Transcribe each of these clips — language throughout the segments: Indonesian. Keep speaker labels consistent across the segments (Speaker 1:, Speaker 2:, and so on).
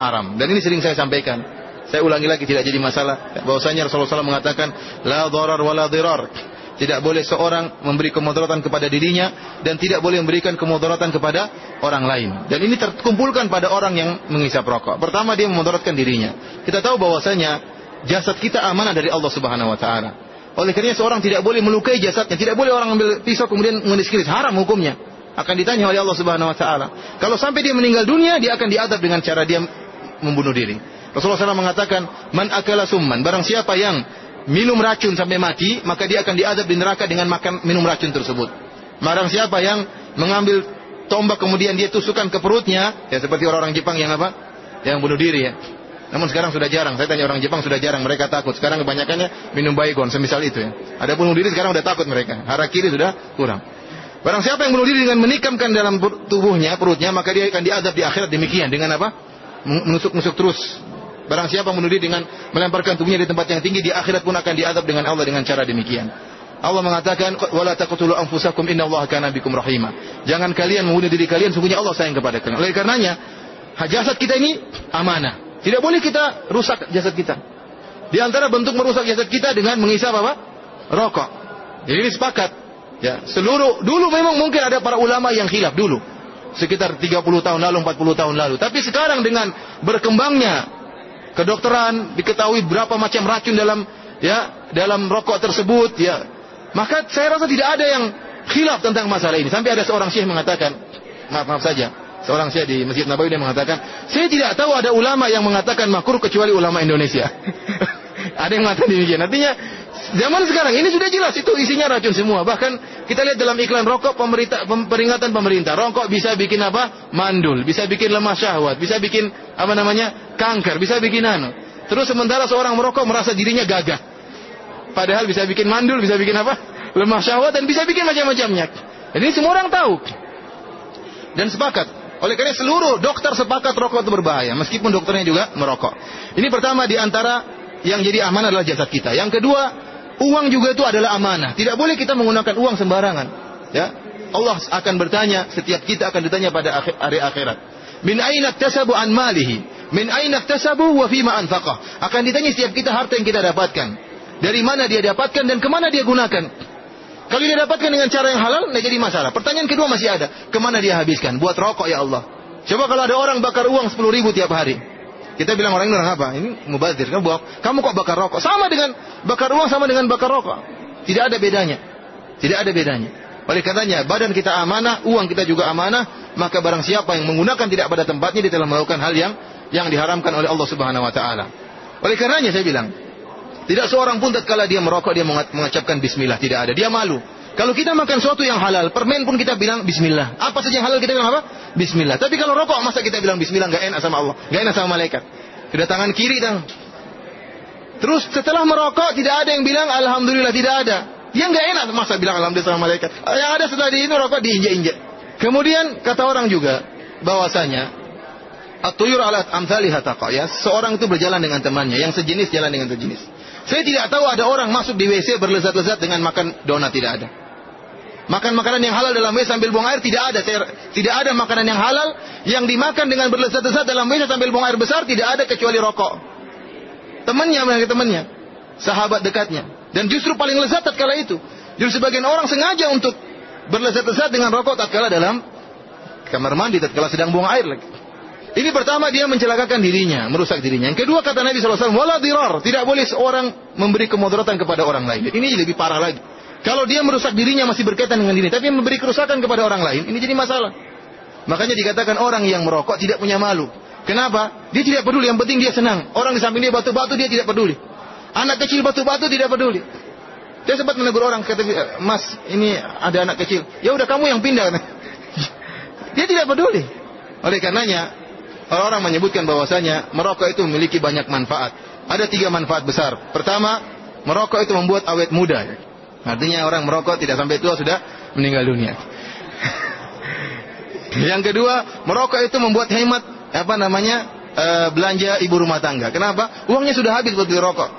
Speaker 1: haram. Dan ini sering saya sampaikan. Saya ulangi lagi tidak jadi masalah. Bahwasanya Rasulullah SAW mengatakan la dharar wa la dirar. Tidak boleh seorang memberi kemudaratan kepada dirinya dan tidak boleh memberikan kemudaratan kepada orang lain. Dan ini terkumpulkan pada orang yang mengisap rokok. Pertama dia memudaratkan dirinya. Kita tahu bahwasanya jasad kita amanah dari Allah Subhanahu wa taala. Oleh karena seorang tidak boleh melukai jasadnya, tidak boleh orang ambil pisau kemudian mendiskris, haram hukumnya. Akan ditanya oleh Allah Subhanahu wa taala. Kalau sampai dia meninggal dunia, dia akan diadab dengan cara dia membunuh diri. Rasulullah SAW mengatakan, "Man akala summan." Barang siapa yang minum racun sampai mati, maka dia akan diadab di neraka dengan makan minum racun tersebut. Barang siapa yang mengambil tombak kemudian dia tusukkan ke perutnya, ya seperti orang-orang Jepang yang apa? Yang bunuh diri ya. Namun sekarang sudah jarang. Saya tanya orang Jepang sudah jarang. Mereka takut. Sekarang kebanyakannya minum baygon, semisal itu ya. Ada bunuh diri sekarang sudah takut mereka. Harakiri sudah kurang. Barang siapa yang bunuh diri dengan menikamkan dalam tubuhnya, perutnya, maka dia akan diadab di akhirat demikian. Dengan apa? Menusuk-nusuk terus Barang siapa bunuh dengan melemparkan tubuhnya di tempat yang tinggi, di akhirat pun akan diadab dengan Allah dengan cara demikian. Allah mengatakan, "Wala taqtulu anfusakum innallaha kana bikum rahima." Jangan kalian membunuh diri kalian, sungguhnya Allah sayang kepada kalian. Oleh karenanya, jasad kita ini amanah. Tidak boleh kita rusak jasad kita. Di antara bentuk merusak jasad kita dengan mengisap apa? Rokok. Jadi ini sepakat. Ya, seluruh dulu memang mungkin ada para ulama yang khilaf dulu. Sekitar 30 tahun lalu, 40 tahun lalu. Tapi sekarang dengan berkembangnya kedokteran diketahui berapa macam racun dalam ya dalam rokok tersebut ya. Maka saya rasa tidak ada yang khilaf tentang masalah ini. Sampai ada seorang syekh mengatakan maaf maaf saja seorang syekh di Masjid Nabawi dia mengatakan saya tidak tahu ada ulama yang mengatakan makruh kecuali ulama Indonesia ada yang mengatakan demikian artinya Zaman sekarang ini sudah jelas itu isinya racun semua. Bahkan kita lihat dalam iklan rokok pemerintah peringatan pemerintah, rokok bisa bikin apa? Mandul, bisa bikin lemah syahwat, bisa bikin apa namanya? kanker, bisa bikin anu. Terus sementara seorang merokok merasa dirinya gagah. Padahal bisa bikin mandul, bisa bikin apa? Lemah syahwat dan bisa bikin macam-macamnya. Ini semua orang tahu. Dan sepakat. Oleh karena seluruh dokter sepakat rokok itu berbahaya, meskipun dokternya juga merokok. Ini pertama di antara yang jadi aman adalah jasad kita. Yang kedua, Uang juga itu adalah amanah. Tidak boleh kita menggunakan uang sembarangan. Ya. Allah akan bertanya, setiap kita akan ditanya pada hari akhirat. Min aina tasabu an malihi? Min aina tasabu wa fima anfaqah? Akan ditanya setiap kita harta yang kita dapatkan. Dari mana dia dapatkan dan ke mana dia gunakan? Kalau dia dapatkan dengan cara yang halal, tidak jadi masalah. Pertanyaan kedua masih ada. Ke mana dia habiskan? Buat rokok ya Allah. Coba kalau ada orang bakar uang 10 ribu tiap hari. Kita bilang orang ini orang apa? Ini mubazir. Buang. Kamu kok bakar rokok? Sama dengan bakar uang sama dengan bakar rokok. Tidak ada bedanya. Tidak ada bedanya. Oleh katanya, badan kita amanah, uang kita juga amanah, maka barang siapa yang menggunakan tidak pada tempatnya dia telah melakukan hal yang yang diharamkan oleh Allah Subhanahu wa taala. Oleh karenanya saya bilang, tidak seorang pun tatkala dia merokok dia mengucapkan bismillah, tidak ada. Dia malu. Kalau kita makan sesuatu yang halal, permen pun kita bilang bismillah. Apa saja yang halal kita bilang apa? Bismillah. Tapi kalau rokok masa kita bilang bismillah nggak enak sama Allah, nggak enak sama malaikat. Sudah tangan kiri dan Terus setelah merokok tidak ada yang bilang alhamdulillah tidak ada. Yang nggak enak masa bilang alhamdulillah sama malaikat. Yang ada setelah ini rokok diinjak-injak. Kemudian kata orang juga bahwasanya atuyur alat amsalihah ya. Seorang itu berjalan dengan temannya, yang sejenis jalan dengan sejenis. Saya tidak tahu ada orang masuk di WC berlezat-lezat dengan makan donat tidak ada. Makan makanan yang halal dalam WC sambil buang air tidak ada. Tidak ada makanan yang halal yang dimakan dengan berlezat-lezat dalam WC sambil buang air besar tidak ada kecuali rokok. Temannya mereka temannya, sahabat dekatnya. Dan justru paling lezat tatkala itu. Justru sebagian orang sengaja untuk berlezat-lezat dengan rokok tatkala dalam kamar mandi tatkala sedang buang air lagi. Ini pertama dia mencelakakan dirinya, merusak dirinya. Yang kedua kata Nabi SAW, wala dirar. Tidak boleh seorang memberi kemudaratan kepada orang lain. Ini lebih parah lagi. Kalau dia merusak dirinya masih berkaitan dengan diri, tapi memberi kerusakan kepada orang lain, ini jadi masalah. Makanya dikatakan orang yang merokok tidak punya malu. Kenapa? Dia tidak peduli, yang penting dia senang. Orang di samping dia batu-batu, dia tidak peduli. Anak kecil batu-batu tidak peduli. Saya sempat menegur orang, kata, Mas, ini ada anak kecil. Ya udah kamu yang pindah. Dia tidak peduli. Oleh karenanya, Orang-orang menyebutkan bahwasanya merokok itu memiliki banyak manfaat. Ada tiga manfaat besar. Pertama, merokok itu membuat awet muda. Artinya orang merokok tidak sampai tua sudah meninggal dunia. Yang kedua, merokok itu membuat hemat apa namanya e, belanja ibu rumah tangga. Kenapa? Uangnya sudah habis buat beli rokok.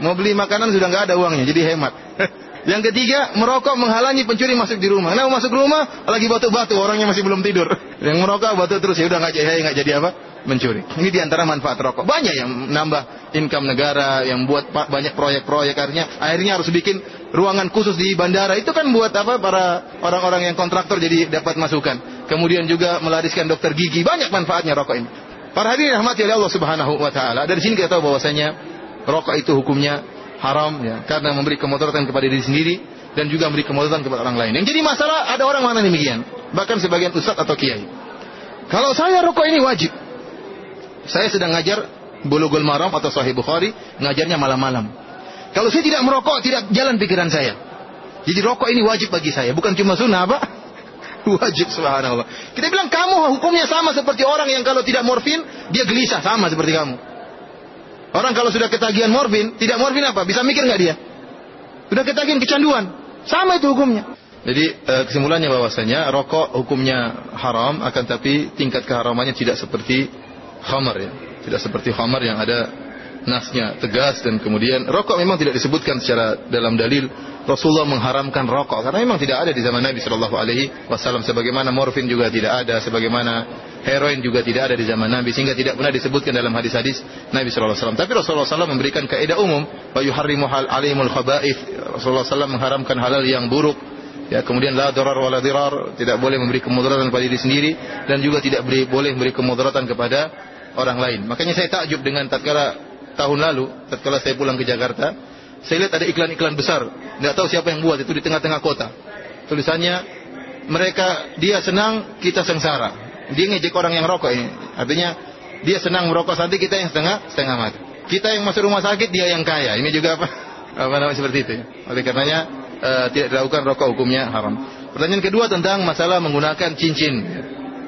Speaker 1: Mau beli makanan sudah nggak ada uangnya, jadi hemat. Yang ketiga, merokok menghalangi pencuri masuk di rumah. Nah, masuk rumah lagi batu-batu, orangnya masih belum tidur. Yang merokok batu terus ya udah nggak jadi nggak jadi apa? mencuri. Ini di antara manfaat rokok. Banyak yang nambah income negara, yang buat banyak proyek-proyek artinya akhirnya harus bikin ruangan khusus di bandara. Itu kan buat apa para orang-orang yang kontraktor jadi dapat masukan. Kemudian juga melariskan dokter gigi. Banyak manfaatnya rokok ini. Para hadirin rahmati oleh Allah Subhanahu wa taala. Dari sini kita tahu bahwasanya rokok itu hukumnya haram ya karena memberi kemudaratan kepada diri sendiri dan juga memberi kemudaratan kepada orang lain. Yang jadi masalah ada orang mana demikian. Bahkan sebagian ustadz atau kiai. Kalau saya rokok ini wajib. Saya sedang ngajar Bulughul Maram atau Sahih Bukhari, ngajarnya malam-malam. Kalau saya tidak merokok, tidak jalan pikiran saya. Jadi rokok ini wajib bagi saya, bukan cuma sunnah apa? wajib subhanallah. Kita bilang kamu hukumnya sama seperti orang yang kalau tidak morfin, dia gelisah sama seperti kamu. Orang kalau sudah ketagihan morfin, tidak morfin apa? Bisa mikir nggak dia? Sudah ketagihan kecanduan, sama itu hukumnya. Jadi eh, kesimpulannya bahwasanya rokok hukumnya haram akan tapi tingkat keharamannya tidak seperti khamar ya. Tidak seperti khamar yang ada nasnya tegas dan kemudian rokok memang tidak disebutkan secara dalam dalil. Rasulullah mengharamkan rokok karena memang tidak ada di zaman Nabi Shallallahu Alaihi Wasallam. Sebagaimana morfin juga tidak ada sebagaimana heroin juga tidak ada di zaman Nabi sehingga tidak pernah disebutkan dalam hadis-hadis Nabi Shallallahu Alaihi Wasallam. Tapi Rasulullah SAW memberikan kaidah umum wa yuharrimu hal alimul khaba'ith. Rasulullah SAW mengharamkan halal yang buruk. Ya, kemudian la darar wala dirar, tidak boleh memberi kemudaratan kepada diri sendiri dan juga tidak boleh memberi kemudaratan kepada orang lain. Makanya saya takjub dengan tatkala tahun lalu, tatkala saya pulang ke Jakarta, saya lihat ada iklan-iklan besar, tidak tahu siapa yang buat itu di tengah-tengah kota. Tulisannya mereka dia senang, kita sengsara. Dia ngejek orang yang rokok ini. Artinya dia senang merokok nanti kita yang setengah setengah mati. Kita yang masuk rumah sakit, dia yang kaya. Ini juga apa? Apa namanya seperti itu. Ya. Oleh karenanya uh, tidak dilakukan rokok hukumnya haram. Pertanyaan kedua tentang masalah menggunakan cincin.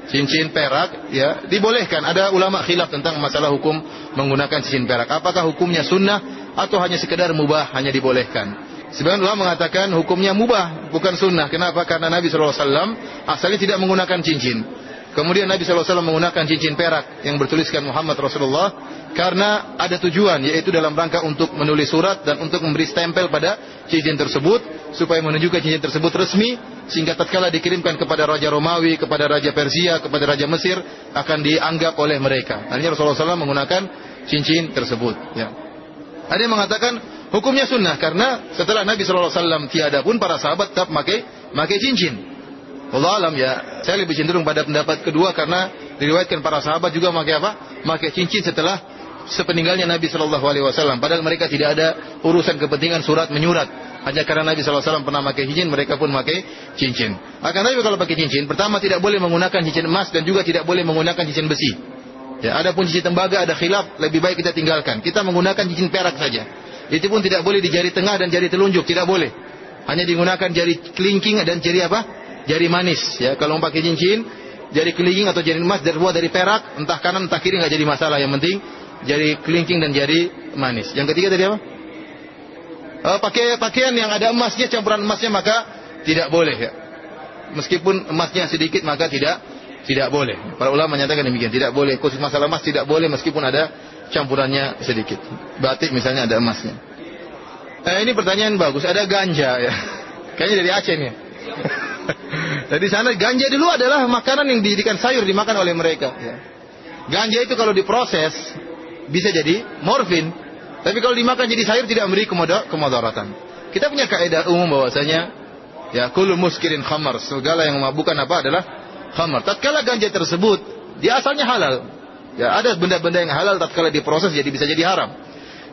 Speaker 1: Cincin perak ya dibolehkan. Ada ulama khilaf tentang masalah hukum menggunakan cincin perak. Apakah hukumnya sunnah atau hanya sekedar mubah hanya dibolehkan? Sebagian ulama mengatakan hukumnya mubah bukan sunnah. Kenapa? Karena Nabi SAW asalnya tidak menggunakan cincin. Kemudian Nabi SAW menggunakan cincin perak yang bertuliskan Muhammad Rasulullah karena ada tujuan yaitu dalam rangka untuk menulis surat dan untuk memberi stempel pada cincin tersebut supaya menunjukkan cincin tersebut resmi sehingga tatkala dikirimkan kepada raja Romawi, kepada raja Persia, kepada raja Mesir akan dianggap oleh mereka. Artinya Rasulullah SAW menggunakan cincin tersebut. Ya. Ada yang mengatakan hukumnya sunnah karena setelah Nabi SAW tiada pun para sahabat tetap pakai pakai cincin. Allah alam ya, saya lebih cenderung pada pendapat kedua karena diriwayatkan para sahabat juga pakai apa? Pakai cincin setelah sepeninggalnya Nabi Shallallahu Alaihi Wasallam. Padahal mereka tidak ada urusan kepentingan surat menyurat. Hanya karena Nabi Wasallam pernah pakai cincin, mereka pun pakai cincin. Akan tapi kalau pakai cincin, pertama tidak boleh menggunakan cincin emas dan juga tidak boleh menggunakan cincin besi. Ya, ada pun cincin tembaga, ada khilaf, lebih baik kita tinggalkan. Kita menggunakan cincin perak saja. Itu pun tidak boleh di jari tengah dan jari telunjuk, tidak boleh. Hanya digunakan jari kelingking dan jari apa? Jari manis. Ya, kalau pakai cincin, jari kelingking atau jari emas terbuat dari perak, entah kanan entah kiri nggak jadi masalah. Yang penting jari kelingking dan jari manis. Yang ketiga tadi apa? Uh, pakai pakaian yang ada emasnya campuran emasnya maka tidak boleh ya. Meskipun emasnya sedikit maka tidak tidak boleh. Para ulama menyatakan demikian, tidak boleh. Khusus masalah emas tidak boleh meskipun ada campurannya sedikit. Batik misalnya ada emasnya. Eh, ini pertanyaan bagus. Ada ganja ya. Kayaknya dari Aceh nih. Jadi sana ganja dulu adalah makanan yang dijadikan sayur dimakan oleh mereka. Ya. Ganja itu kalau diproses bisa jadi morfin. Tapi kalau dimakan jadi sayur tidak memberi kemudaratan. Kita punya kaidah umum bahwasanya ya kullu muskirin khamar, segala yang memabukkan apa adalah khamar. Tatkala ganja tersebut dia asalnya halal. Ya, ada benda-benda yang halal tatkala diproses jadi bisa jadi haram.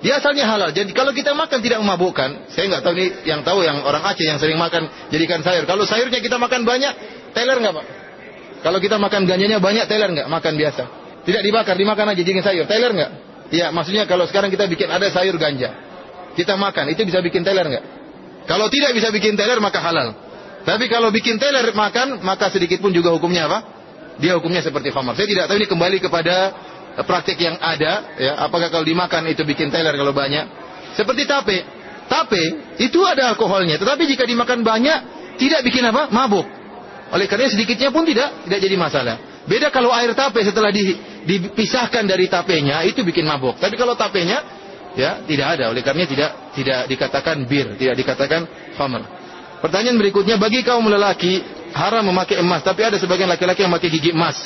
Speaker 1: Dia asalnya halal. Jadi kalau kita makan tidak memabukkan, saya nggak tahu ini yang tahu yang orang Aceh yang sering makan jadikan sayur. Kalau sayurnya kita makan banyak, teler nggak pak? Kalau kita makan ganjanya banyak, teler nggak? Makan biasa. Tidak dibakar, dimakan aja jadikan sayur. Teler nggak? Iya, maksudnya kalau sekarang kita bikin ada sayur ganja, kita makan, itu bisa bikin teler nggak? Kalau tidak bisa bikin teler maka halal. Tapi kalau bikin teler makan, maka sedikit pun juga hukumnya apa? Dia hukumnya seperti khamar. Saya tidak tahu ini kembali kepada praktik yang ada, ya. Apakah kalau dimakan itu bikin teler kalau banyak? Seperti tape. Tape itu ada alkoholnya, tetapi jika dimakan banyak tidak bikin apa? Mabuk. Oleh karena sedikitnya pun tidak tidak jadi masalah. Beda kalau air tape setelah di, dipisahkan dari tapenya itu bikin mabuk. Tapi kalau tapenya ya tidak ada. Oleh karenanya tidak tidak dikatakan bir, tidak dikatakan khamr. Pertanyaan berikutnya bagi kaum lelaki haram memakai emas, tapi ada sebagian laki-laki yang memakai gigi emas.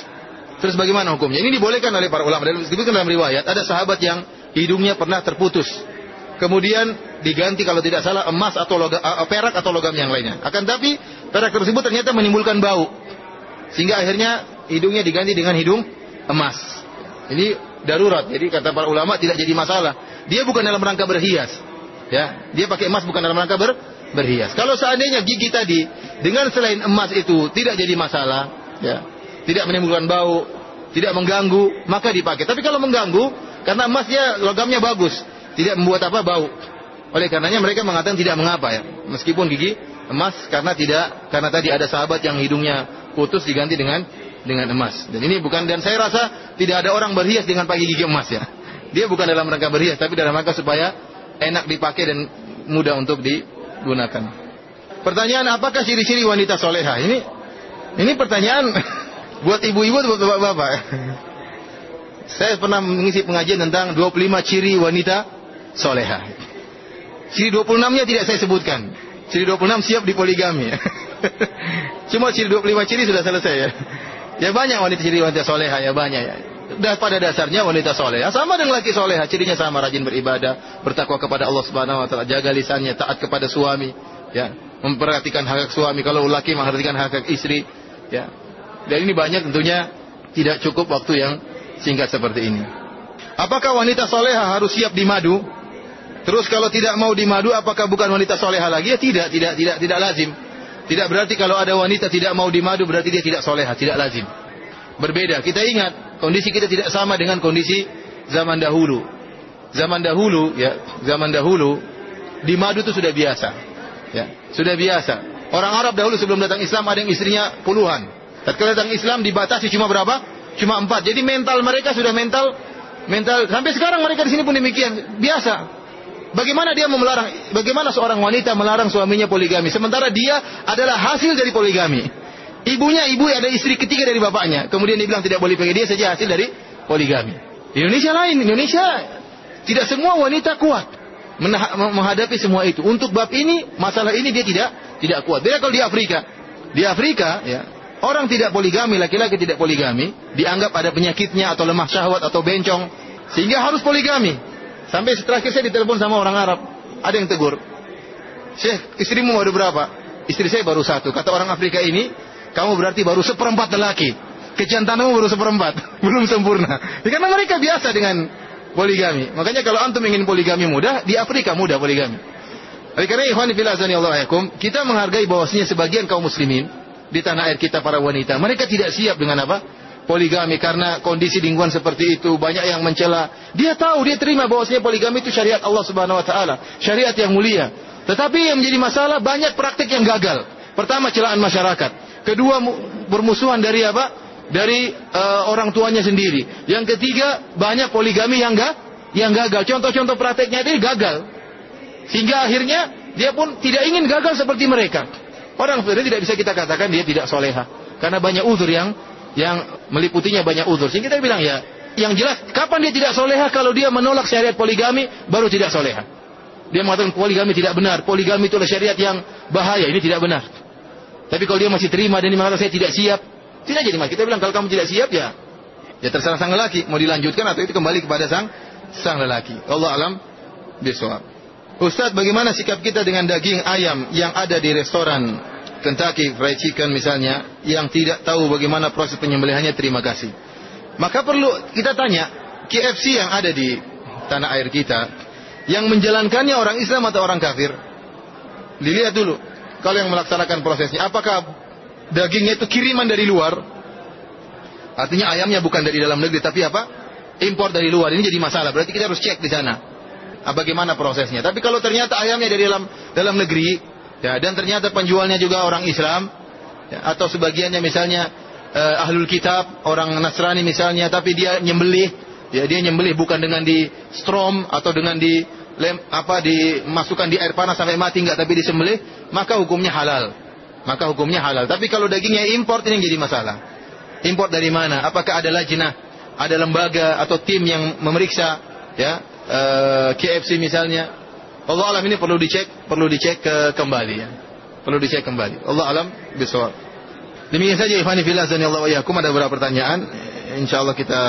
Speaker 1: Terus bagaimana hukumnya? Ini dibolehkan oleh para ulama. Disebutkan dalam riwayat ada sahabat yang hidungnya pernah terputus. Kemudian diganti kalau tidak salah emas atau logam, uh, perak atau logam yang lainnya. Akan tapi perak tersebut ternyata menimbulkan bau. Sehingga akhirnya hidungnya diganti dengan hidung emas. Ini darurat. Jadi kata para ulama tidak jadi masalah. Dia bukan dalam rangka berhias. Ya, dia pakai emas bukan dalam rangka ber, berhias. Kalau seandainya gigi tadi dengan selain emas itu tidak jadi masalah, ya, tidak menimbulkan bau, tidak mengganggu, maka dipakai. Tapi kalau mengganggu, karena emasnya logamnya bagus, tidak membuat apa bau. Oleh karenanya mereka mengatakan tidak mengapa ya, meskipun gigi emas karena tidak karena tadi ada sahabat yang hidungnya putus diganti dengan dengan emas. Dan ini bukan dan saya rasa tidak ada orang berhias dengan pakai gigi emas ya. Dia bukan dalam rangka berhias tapi dalam rangka supaya enak dipakai dan mudah untuk digunakan. Pertanyaan apakah ciri-ciri wanita soleha? Ini ini pertanyaan buat ibu-ibu atau buat bapak-bapak. Saya pernah mengisi pengajian tentang 25 ciri wanita soleha. Ciri 26-nya tidak saya sebutkan. Ciri 26 siap di poligami. Cuma ciri 25 ciri sudah selesai ya. Ya banyak wanita ciri wanita soleha ya banyak ya. Dan pada dasarnya wanita soleha sama dengan laki soleha cirinya sama rajin beribadah bertakwa kepada Allah Subhanahu Wa Taala jaga lisannya taat kepada suami ya memperhatikan hak hak suami kalau laki memperhatikan hak hak istri ya dan ini banyak tentunya tidak cukup waktu yang singkat seperti ini. Apakah wanita soleha harus siap di madu? Terus kalau tidak mau di madu, apakah bukan wanita soleha lagi? Ya tidak, tidak, tidak, tidak lazim. Tidak berarti kalau ada wanita tidak mau di madu berarti dia tidak soleha, tidak lazim. Berbeda. Kita ingat kondisi kita tidak sama dengan kondisi zaman dahulu. Zaman dahulu, ya, zaman dahulu di madu itu sudah biasa. Ya, sudah biasa. Orang Arab dahulu sebelum datang Islam ada yang istrinya puluhan. Tatkala datang Islam dibatasi cuma berapa? Cuma empat. Jadi mental mereka sudah mental mental sampai sekarang mereka di sini pun demikian biasa. Bagaimana dia mau melarang? Bagaimana seorang wanita melarang suaminya poligami? Sementara dia adalah hasil dari poligami. Ibunya ibu ada istri ketiga dari bapaknya. Kemudian dia bilang tidak boleh pakai dia saja hasil dari poligami. Di Indonesia lain. Indonesia tidak semua wanita kuat menghadapi semua itu. Untuk bab ini, masalah ini dia tidak tidak kuat. Beda kalau di Afrika. Di Afrika, ya, orang tidak poligami, laki-laki tidak poligami, dianggap ada penyakitnya atau lemah syahwat atau bencong, sehingga harus poligami. Sampai terakhir saya ditelepon sama orang Arab. Ada yang tegur. Syekh, istrimu baru berapa? Istri saya baru satu. Kata orang Afrika ini, kamu berarti baru seperempat lelaki. Kejantanmu baru seperempat. Belum sempurna. Ya, karena mereka biasa dengan poligami. Makanya kalau antum ingin poligami mudah, di Afrika mudah poligami. Oleh karena ikhwan fillah Allah kita menghargai bahwasanya sebagian kaum muslimin di tanah air kita para wanita, mereka tidak siap dengan apa? poligami karena kondisi lingkungan seperti itu banyak yang mencela. Dia tahu, dia terima bahwasanya poligami itu syariat Allah Subhanahu wa taala, syariat yang mulia. Tetapi yang menjadi masalah banyak praktik yang gagal. Pertama celaan masyarakat, kedua bermusuhan dari apa? Dari uh, orang tuanya sendiri. Yang ketiga banyak poligami yang enggak yang gagal. Contoh-contoh prakteknya itu gagal. Sehingga akhirnya dia pun tidak ingin gagal seperti mereka. Orang sebenarnya tidak bisa kita katakan dia tidak soleha. Karena banyak uzur yang yang meliputinya banyak uzur. Sehingga kita bilang ya, yang jelas kapan dia tidak soleha kalau dia menolak syariat poligami baru tidak soleha. Dia mengatakan poligami tidak benar, poligami itu adalah syariat yang bahaya, ini tidak benar. Tapi kalau dia masih terima dan dia mengatakan saya tidak siap, tidak jadi mas. Kita bilang kalau kamu tidak siap ya, ya terserah sang lelaki mau dilanjutkan atau itu kembali kepada sang sang lelaki. Allah alam bisawab. Ustadz, bagaimana sikap kita dengan daging ayam yang ada di restoran Kentucky Fried Chicken misalnya yang tidak tahu bagaimana proses penyembelihannya terima kasih. Maka perlu kita tanya KFC yang ada di tanah air kita yang menjalankannya orang Islam atau orang kafir. Dilihat dulu kalau yang melaksanakan prosesnya apakah dagingnya itu kiriman dari luar? Artinya ayamnya bukan dari dalam negeri tapi apa? Impor dari luar. Ini jadi masalah. Berarti kita harus cek di sana. Bagaimana prosesnya? Tapi kalau ternyata ayamnya dari dalam dalam negeri, Ya, dan ternyata penjualnya juga orang Islam ya, atau sebagiannya misalnya uh, ahlul kitab, orang Nasrani misalnya, tapi dia nyembelih, ya dia nyembelih bukan dengan di strom atau dengan di lem, apa dimasukkan di air panas sampai mati enggak, tapi disembelih, maka hukumnya halal. Maka hukumnya halal. Tapi kalau dagingnya import ini jadi masalah. Import dari mana? Apakah ada lajnah, ada lembaga atau tim yang memeriksa ya eh, KFC misalnya Allah alam ini perlu dicek, perlu dicek ke kembali ya. Perlu dicek kembali. Allah alam bisawab. Demikian saja ikhwani dan Allah wa yakum ada beberapa pertanyaan insyaallah kita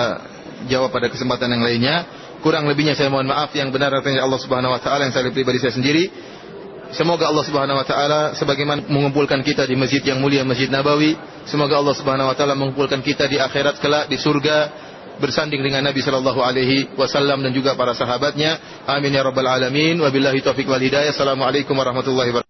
Speaker 1: jawab pada kesempatan yang lainnya. Kurang lebihnya saya mohon maaf yang benar artinya Allah Subhanahu wa taala yang saya pribadi saya sendiri. Semoga Allah Subhanahu wa taala sebagaimana mengumpulkan kita di masjid yang mulia Masjid Nabawi, semoga Allah Subhanahu wa taala mengumpulkan kita di akhirat kelak di surga bersanding dengan Nabi sallallahu alaihi wasallam dan juga para sahabatnya. Amin ya rabbal alamin. Wabillahi taufik wal hidayah. Assalamualaikum warahmatullahi wabarakatuh.